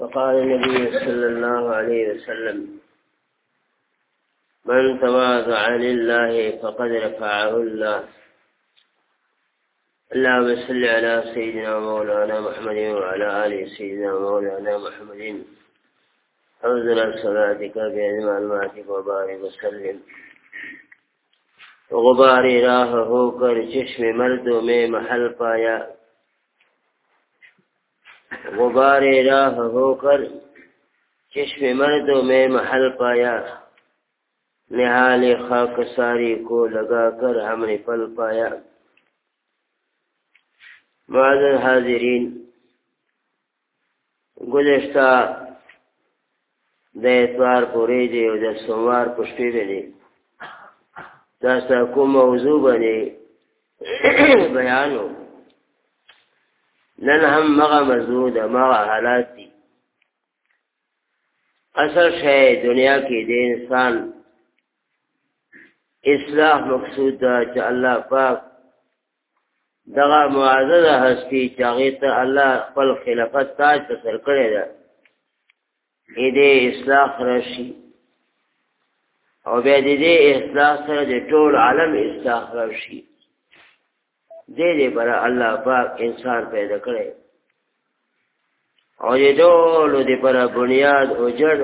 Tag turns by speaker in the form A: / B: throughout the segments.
A: فقال النبي صلى الله عليه وسلم من تواضع لله فقد رفعه الله اللهم صل على سيدنا مولانا محمد وعلى آل سيدنا مولانا محمد حوزنا صلاتك بأن معلوماتك وبارك وسلم وغباري راہ ہو کر چشم محل قايا غبار راہ ہو کر چشم مردوں میں محل پایا نحال خاک ساری کو لگا کر ہم نے پل پایا معذر حاضرین گزشتہ د اتوار پورې دی او د سوموار په شپې دی تاسو کوم موضوع باندې بیان وکړ نن هم مغه مزود مغه حالات دي اصل شی دنیا کې د انسان اصلاح مقصود ده چې الله پاک دغه معززه هستی چې هغه ته الله خپل خلافت تاج ته سر کړی ده دې اصلاح راشي او بیا دې اصلاح سره د ټول عالم اصلاح راشي دې دې پر الله پاک انسان پیدا کړي او دې ټول دې پر بنیاد او جړ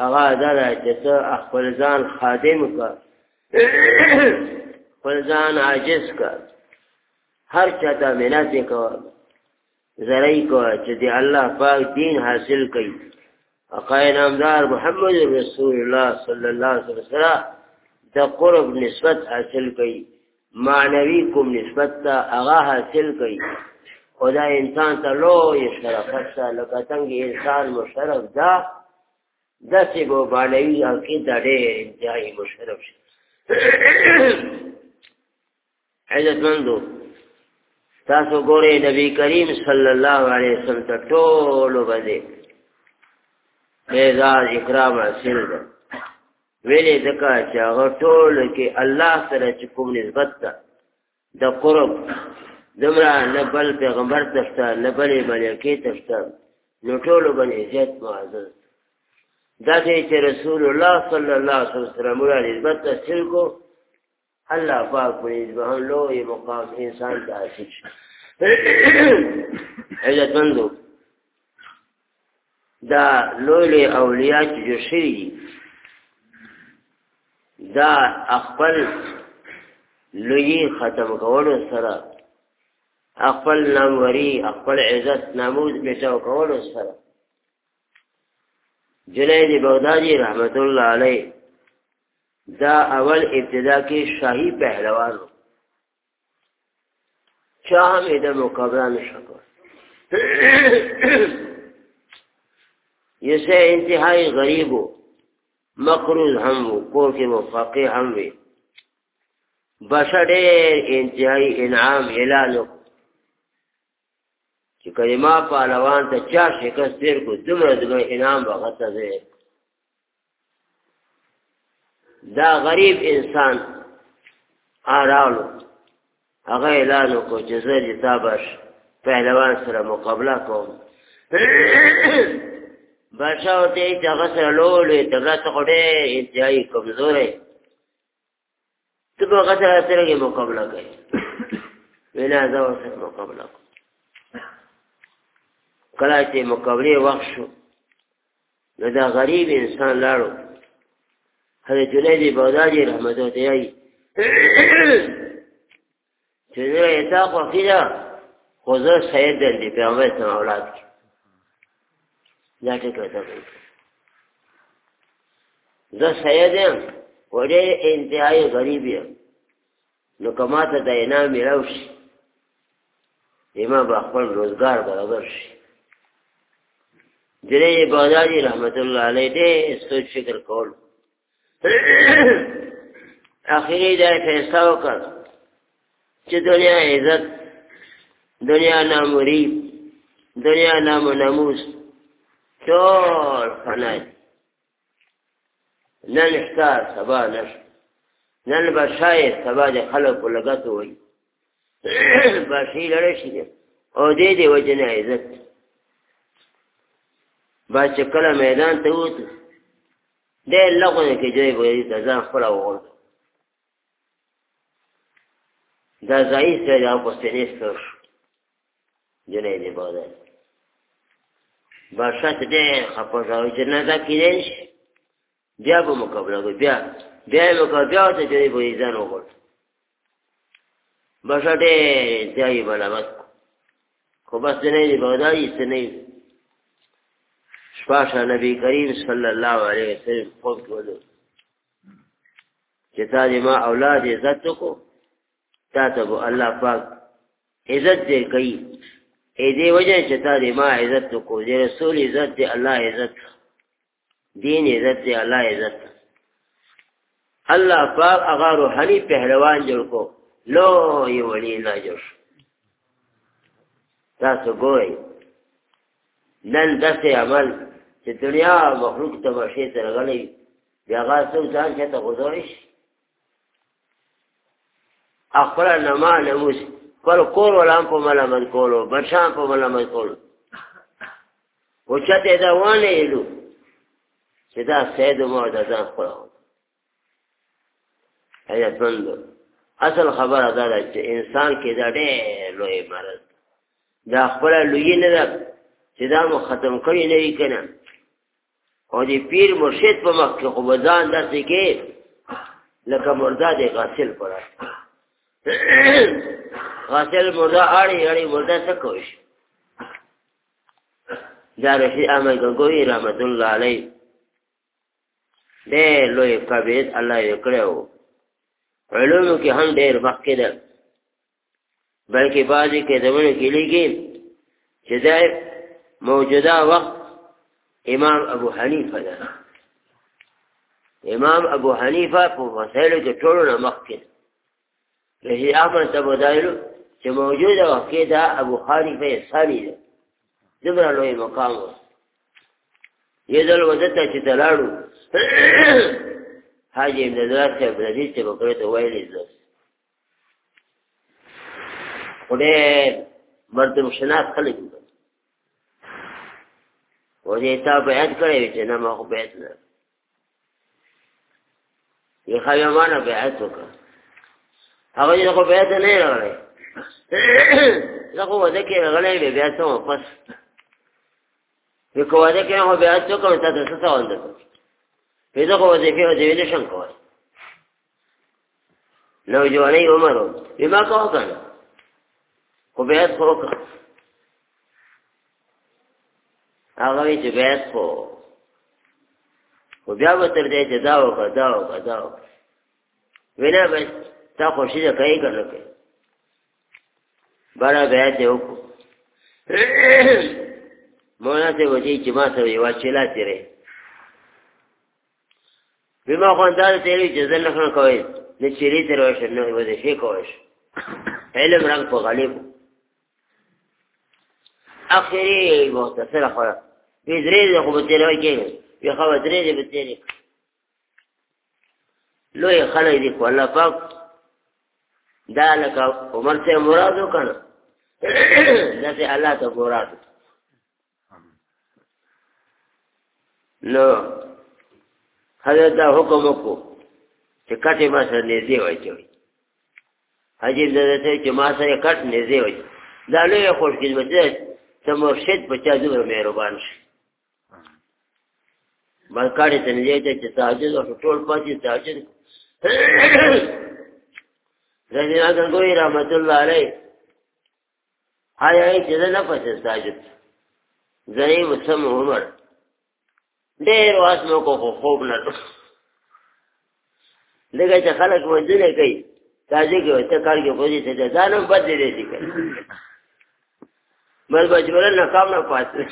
A: هغه دره چې ته خپل ځان خادم کا خپل ځان عاجز کا هر چا ته منات کو زړی کو چې دې الله پاک دین حاصل کړي اقای نامدار محمد رسول الله صلی الله علیه وسلم د قرب نسبت حاصل کړي معنوي کوم نسبت ته هغه حاصل کوي خدای انسان ته لوی شرافت ته لکه څنګه انسان مشرف ده داسې به معنوي عقیده ډېر انتهایي مشرف شي عزتمندو تاسو ګورئ نبی کریم صلی الله علیه وسلم ته ټولو باندې اعزاز اکرام حاصل ده ویلې ځکه چې هغه ټول کې الله سره چې کوم نسبت ده د قرب دمره نه بل پیغمبر تشته نه بلې ملکې تشته نو ټولو باندې عزت معزز دا دی چې رسول الله صلی الله علیه وسلم را نسبت تشل کو الله پاک په ځبهان لوی مقام انسان ته حاصل شي عزت مندو دا لوی اولیاء چې جوړ شوي دا خپل لوی ختم کولو سره خپل ناموری خپل عزت ناموز بچاو کولو سره جلید بغدادی رحمت الله علیه دا اول ابتدا کې شاهی پهلوان چا هم د مقابله نشکو یسه انتهای غریبو مقروض هم و کور کې مفاقی هم وي بشر انتهایی انعام اعلان چې کلمه پهلوان ته چا شکست تیر کو دومره دومره انعام به غته دی دا غریب انسان آرالو هغه اعلان وکړو چې زه د تا پهلوان سره مقابله کوم بادشاہ ہوتے ہی جگہ سے لولے دولت خڑے انتہائی کمزور ہے تو وہ غسل سر کے مقابلہ کرے بنا زور سے مقابلہ کرے کلا چې مقابله وخت شو نو دا غریب انسان لاړو هغه جلید بغدادي رحمت الله علیه چې زه یې تا خو خو زه سید دی پیغمبر اولاد کی دا ټکی ته زه سید یم و ډېر انتهایي غریب یم نو که ما ته د انعام میلاو شي زما به خپل روزګار برابر شي درې بازاري رحمت الله علیه دې سوچ فکر کول اخیری دا فیصله وکړه چې دنیا عزت دنیا ناموری دنیا نام ناموس ټول فنا دي نن ښکار سبا نشته نن به شاید سبا د خلکو لګته وایي باشي لړ شي او دې دې وجه نه عزت با چې کله میدان ته ووت دې لغونه کې جوړې وې د ځان خپل وغوړ دا ځای سره په سینې سره جنې دې بازار بادشاہ ته ډېر خفه شو چې نه دا کېدای شي بیا به مقابله کوي بیا بیا یې وکړه بیا ورته جدي به یې ځان وغوښت بادشاه ډېر انتهایي ملامت کړو خو بس نه یې بودایي څه نه شپاشه نبی کریم صلی الله علیه وسلم خوب کې ولو چې تا دې ما اولاد عزت کو تا ته الله پاک عزت دې کوي اے دې وجه چې تا دې ما عزت کو دې رسول عزت دې الله عزت دین عزت دې الله عزت الله پاک هغه روحاني پهلوان جوړ کو لو یو ولی نه جوړ تاسو ګوئ نن داسې عمل چې دنیا مخلوق ته مشي تر غلي بیا هغه څو ځان چې ته غوښوي اخبر نما نموز خپل کور ولام په ملامت کولو بچان په ملامت کولو وچته دا وانه ایلو چې دا سید مو دا ځان خلاو ایا څنګه اصل خبره دا ده چې انسان کې دا ډېر لوی مرض دا خپل لوی نه ده چې دا مو ختم کړی نه وي کنه او دې پیر مرشد په مخ کې خو ځان داسې کې لکه مردا دې غاسل پړه غسل مرده اړي اړي مرده څه کوش دا رشي احمد ګوګوي رحمت الله علی دې لوی کبیر الله یې کړو علوم کې هم ډېر وخت ده بلکې بعضې کې دونه کې لګي چې دا موجوده وخت امام ابو حنیفه ده امام ابو حنیفه په مسایلو کې ټولو نه مخکې ده لهي احمد ابو دایلو چې موجود وخت کې دا ابو حنیفه ثانی ده دمر لوی مقام یذل وزته چې تلاړو حاجی ابن درات صاحب رضی چې وکړه ته وایلی زه وړه مرتب شناخت خلک و دې تا بیعت کړې چې نه ما خو بیعت نه یې خیمانه بیعت وکړه هغه یې خو بیعت نه راغلی زه خو واده کې غلی وې بیا څه وم پس وې که واده کې نه خو بیا څه کوم تا ته څه سوال درکړم وې زه خو وظیفې وظیفې نه شم کولی نوجوانۍ عمر و وې ما کوه که نه خو بیعت خو وکړه هغه وایي چې بیعت خو خو بیا به تر دې چې دا وکړه دا وکړه دا وکړه وینا بس تا خوشي ده کوي که نه کوي بارا بیعت یې وکړو مولانا ته وځي چې ما سره یو چلا تیرې بما خواندار تیرې چې زل نه کوي نه چیرې تر وښه نه وځي شي کوش علم رنگ په غالب اخري مختصره خو په درې خو به تیرې کې په خو درې به تیرې لوی خلک دي خو الله پاک دا لکه عمر ته مراد وکړه داسې الله ته ګورات نو حضرت حکم وکړو چې کټې ما سره نږدې واچوي حجیب دته چې ما سره کټ نږدې وای دا لوی خوش خدمت ده چې مرشد په چا دومره مهربان شي ملکاړي ته نږدې ته چې تاجد او ټول پاتې تاجد رضی الله عنه رحمت الله علیه آیا یې چې نه پښه ساجد زری وسم عمر ډېر واسمو کو خوب نه لګا چې خلک مونږ نه کوي تازه کې وته کار کې خو دې ته ځانم بد دې دي کوي بل بجبره نه کام نه پاتې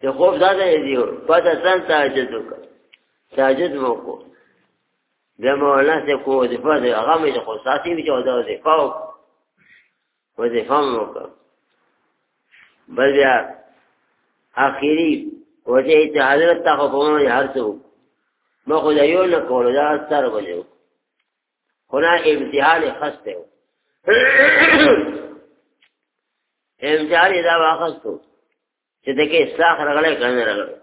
A: ته خوب زده دې یو پته سن تهجد وکړه تهجد مو کو د مولانا څخه کو دې په هغه مې خو ساتي چې دا دې پاو وظیفه مو وکړه بل بیا اخیری وجه چې حضرت تاسو په مونږ هر څو ما خو دا یو نه کول دا ستر وجه خو نه امتحان خسته و امتحان دا واخستو چې دغه اصلاح راغله کنه راغله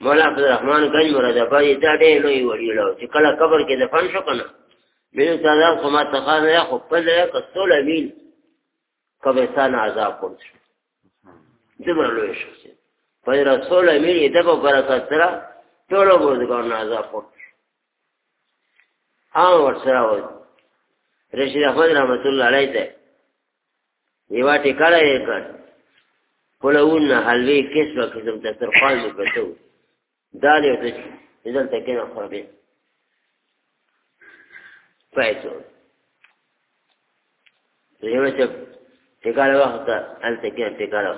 A: مولا عبدالرحمن گنج مراد آباد دا ډېر لوی وړي لو چې کله قبر کې دفن شو کنه میرے تعالیٰ کو ما تخان رہا خو پل رہا کسول امین قبرستان عذاب کن شو دمرا لوی شخصی پای رسول امین ایده با برکت سرا تولو بردگان عذاب کن آن ور سرا ور رشید احمد رحمت اللہ علیہ تے یوا ٹکالا یہ کر پلون نه حلوی کس و کسم تسرخان مکتو دالی و تشکی ازل تکینا خرابی پایتون یو چې ټیکاله وخت الته کې ټیکاله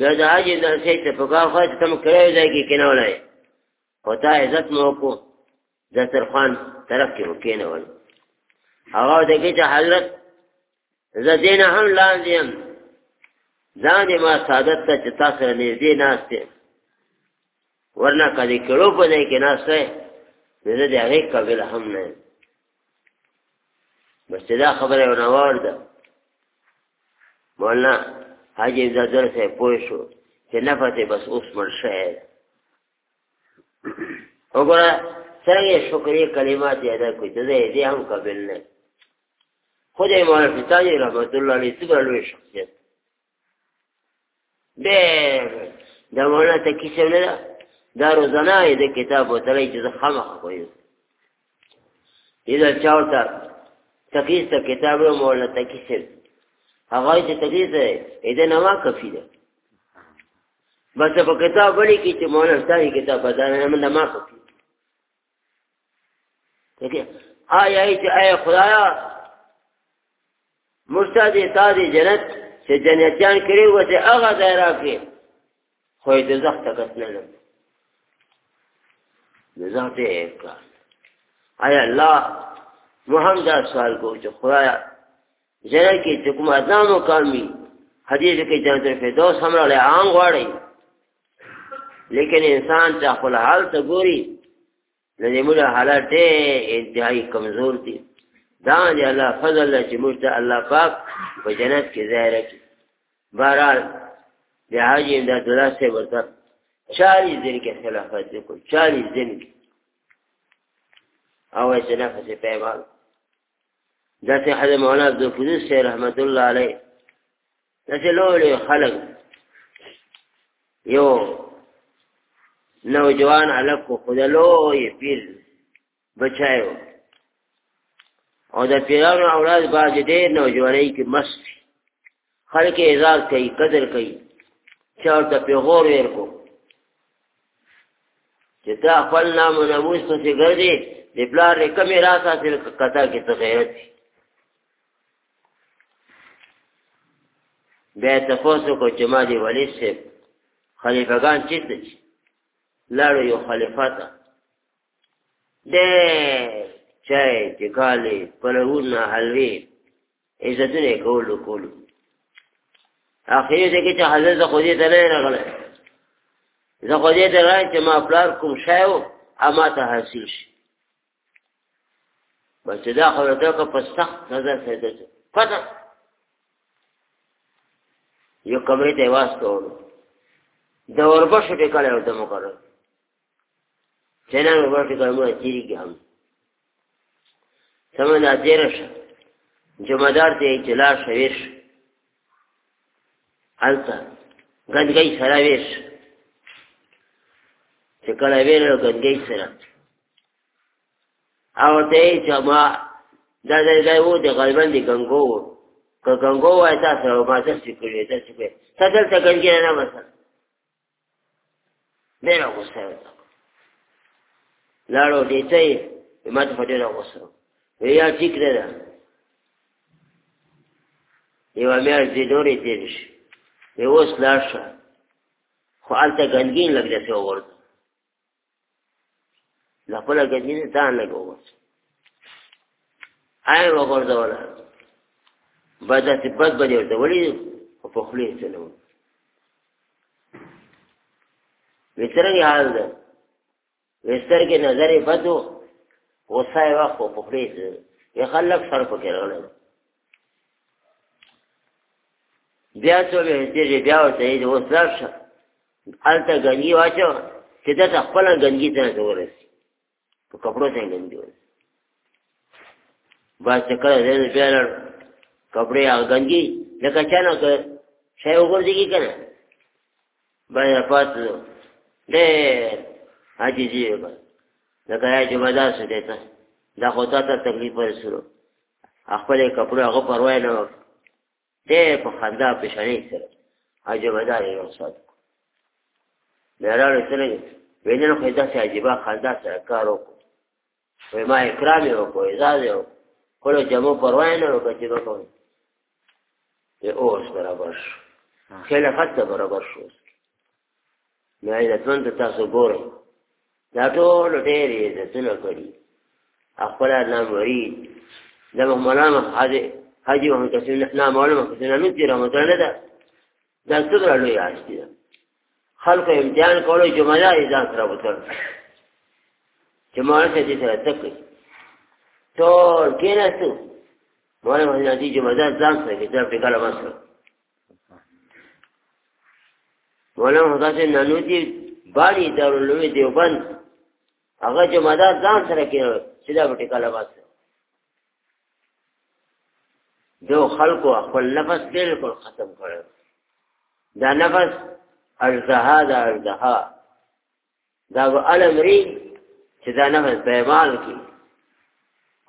A: دا د حاجی د سیټ په کار خو ته مکرای دی کې کنه ولای او تا عزت مو کو د ترخان طرف کې وکینه ول هغه د کې چې حضرت زه دین هم لاندې يم ځان ما سعادت ته چې تاسو نه دې ناشته ورنه کدي کړو په دې کې ناشته زه د هغې قابل هم نه یم بس چې دا خبره یې ناوارده مولانا حاجي افضل صاحب پوه شو چې نفت بس اوس مړ شوی ده وګوره څرنګه شکرې کلمات یې ادا کړي ته زه دې هم قابل نه خدای مولانا فتاجي رحمت الله علیه څومره لوی شخصیت ډېر د مولانا ته کیسه نه ده دا روزانه د کتاب وتلې چې خامخ کوي اذا چاوتا تقیس ته کتاب او مولا تقیس هغه چې تقیس دې نه ما کفی ده بس په کتاب ولې کې چې مولا ستاسو کتاب بدانه نه ما کفی ته آیا چې آیا خدایا مرتدی تادی جنت چې جنتیان کړی و چې هغه ځای راکې خو دې زخت تکس نه لرم ذات ایک کا آیا اللہ محمد دا سوال کو جو خدایا جنہ کی چکم ازام و کامی حدیث کی جنت فیدوس ہمرا لے آنگ واری لیکن انسان چا خل حال تا گوری لدی مولا حالات دے انتہائی کمزور تھی دان دی اللہ فضل اللہ چی مجھتا اللہ پاک و جنت کی ظاہرہ کی بہرحال لحاجی امداد اللہ سے برکت चालीस दिन के खिलाफत देखो चालीस दिन की और ऐसे नफस पैमान जैसे हजर मौलाना अब्दुलफजूस से रहमत जैसे लोड़े खलक यो नौजवान अलग को खुदा लो ये पीर बचायो और د پیرانو اولاد باز ډېر نوجوانۍ کې مست خلک اعزاز کوي قدر کوي چا ورته پیغور ورکو چې تا خپل نام ناموس پسې ګرځې د پلار نه کمې راس حاصل کتا کې څه غیرت شي بیا تپوس وکړو چې ما دې ولي صاحب خلیفګان چېرته شي لاړو یو خلیفه ته دی چای ټکالې پلونه حلوې عزتونه یې کولو کولو اخیر کې چې حضرت خو دې ته نه راغلی زه خو دې ته راځم چې ما پلار کوم شی و اما ته حاصل شي بس دا خو دا که په سخت نظر پیدا شي پته یو کمرې ته واستو دا وربشه کې کړه او د مقرر چنان وربشه کومه چیرې هم سمه دا تیر شه جمعدار ته اطلاع شویش هلته ګنګي سره ویش چې کله ویل غنګي سره او ته چې ما دا دا دا و دې غالبان دي غنګو که غنګو وای تاسو ما څه کړی تاسو په څه څه غنګي نه مثلا ډېر غوسه لاړو دې ته ما ته ډېر غوسه ویا ټیک نه ده یو مې ځې دورې دې شي یو اوس لاړ شه خو الته غنګین لګځه ورته خپل ګډې نه تا نه کوو آی وګورځوله بدا چې بد بد ورته وړي او په خلی چلو وسترګي حال ده وسترګي نظرې بدو وسای وخت په خلی یې خلک سر په کې راغله بیا څو به دې بیا ورته یې وسرشه الته غنی واچو چې دا خپل غنګي ته ورسې په کپړو ته ګنجو با چې کله دې بیا لړ کپړې او ګنجي لکه چانه که شی وګورځي کنه با یا پات دې حاجی جی با لکه یا چې بازار څه دیتا دا خو تا ته تکلیف ورسره خپل کپړو هغه پروا نه وکړه دې په خندا پېښنې سره عجبه دا یو صادق نه راړې سره وینه خو دا چې عجبه خندا سره کار وکړ وای ما اکرام یې وکړو اعزاز یې وکړو کله جمع پروا نه وکړه چې وکړو یې اوس برابر شو خلافت ته برابر شو نو عزتمن ته تاسو ګورئ دا ټول ډېر عزتونه کړي خپل ناموري د مولانا حاجی حاجی وهم کسیم نه معلومه کسیم نه دي رحمت الله ده دا څه لوی عاشق خلق امتحان کولو جمعه اجازه راوتل چې مورخ دې سره تکي ټول کېناستو مورخ دې چې مزه ځان سره کې ځان په کله وسره مولانا حسین نانوتی باندې دارالعلوم دیوبند هغه چې مزه ځان سره کې سیدا په کله وسره دو خلقو خپل نفس بالکل ختم کړو دا نفس ارزها دا ارزها دا علم ری چې دا نفس پیمال کی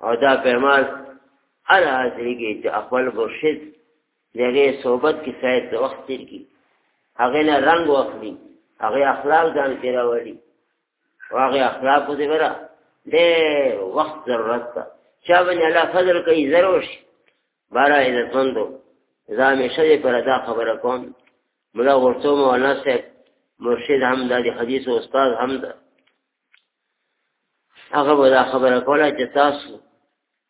A: او دا پیمال هر حاضری کې چې خپل مرشد دغه صحبت کې سید د وخت تیر کی هغه نه رنگ واخلي هغه اخلاق ځان کې راوړي هغه اخلاق دې ورا دې وخت ضرورت ده چا باندې الله فضل کوي ضرور شي بارا دې توندو زامې شې پر دا خبره کوم مولا ورته مولانا صاحب مرشد هم د حدیث استاد هم ده هغه به دا خبره کوله چې تاسو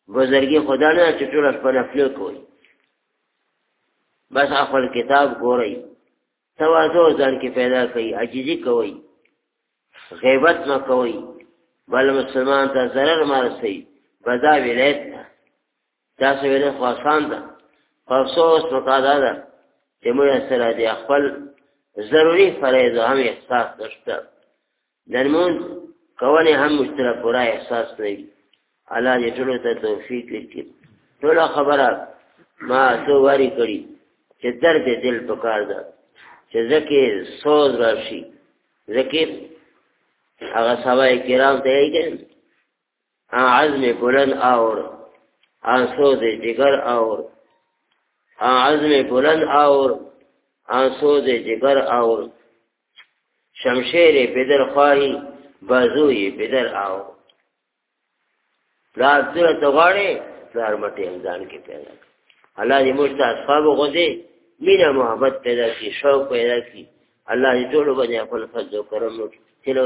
A: بزرګي خدا نه چې ټول په نفل کوي بس خپل کتاب ګورئ تواضع ځان کې پیدا کوي عجزي کوي غیبت نه کوي بل مسلمان ته ضرر مرسي بدا ولایت دا څه ویل خو آسان ده افسوس مقادا ده چې موږ سره دي خپل ضروری فرایض هم احساس نشته درمون کونه هم مشترک را احساس نه وي الله دې ټول ته توفیق وکړي ټول خبره ما څو واری کړی چې درد دل پکار ده چې زکه سوز راشي زکه هغه سوای کرام ته یې کړي ا عزم بلند اور ا سوز جگر اور ا عزم بلند اور ا سوز جگر اور شمشیر بدر خواهی بازوی بدر آو پلار سره تغاړي پلار مټي امزان کې پیدا الله دې موږ ته اصحاب غوځي مینا محبت پیدا کی شوق پیدا کی الله دې ټول باندې خپل فضل او کرم وکړي چلو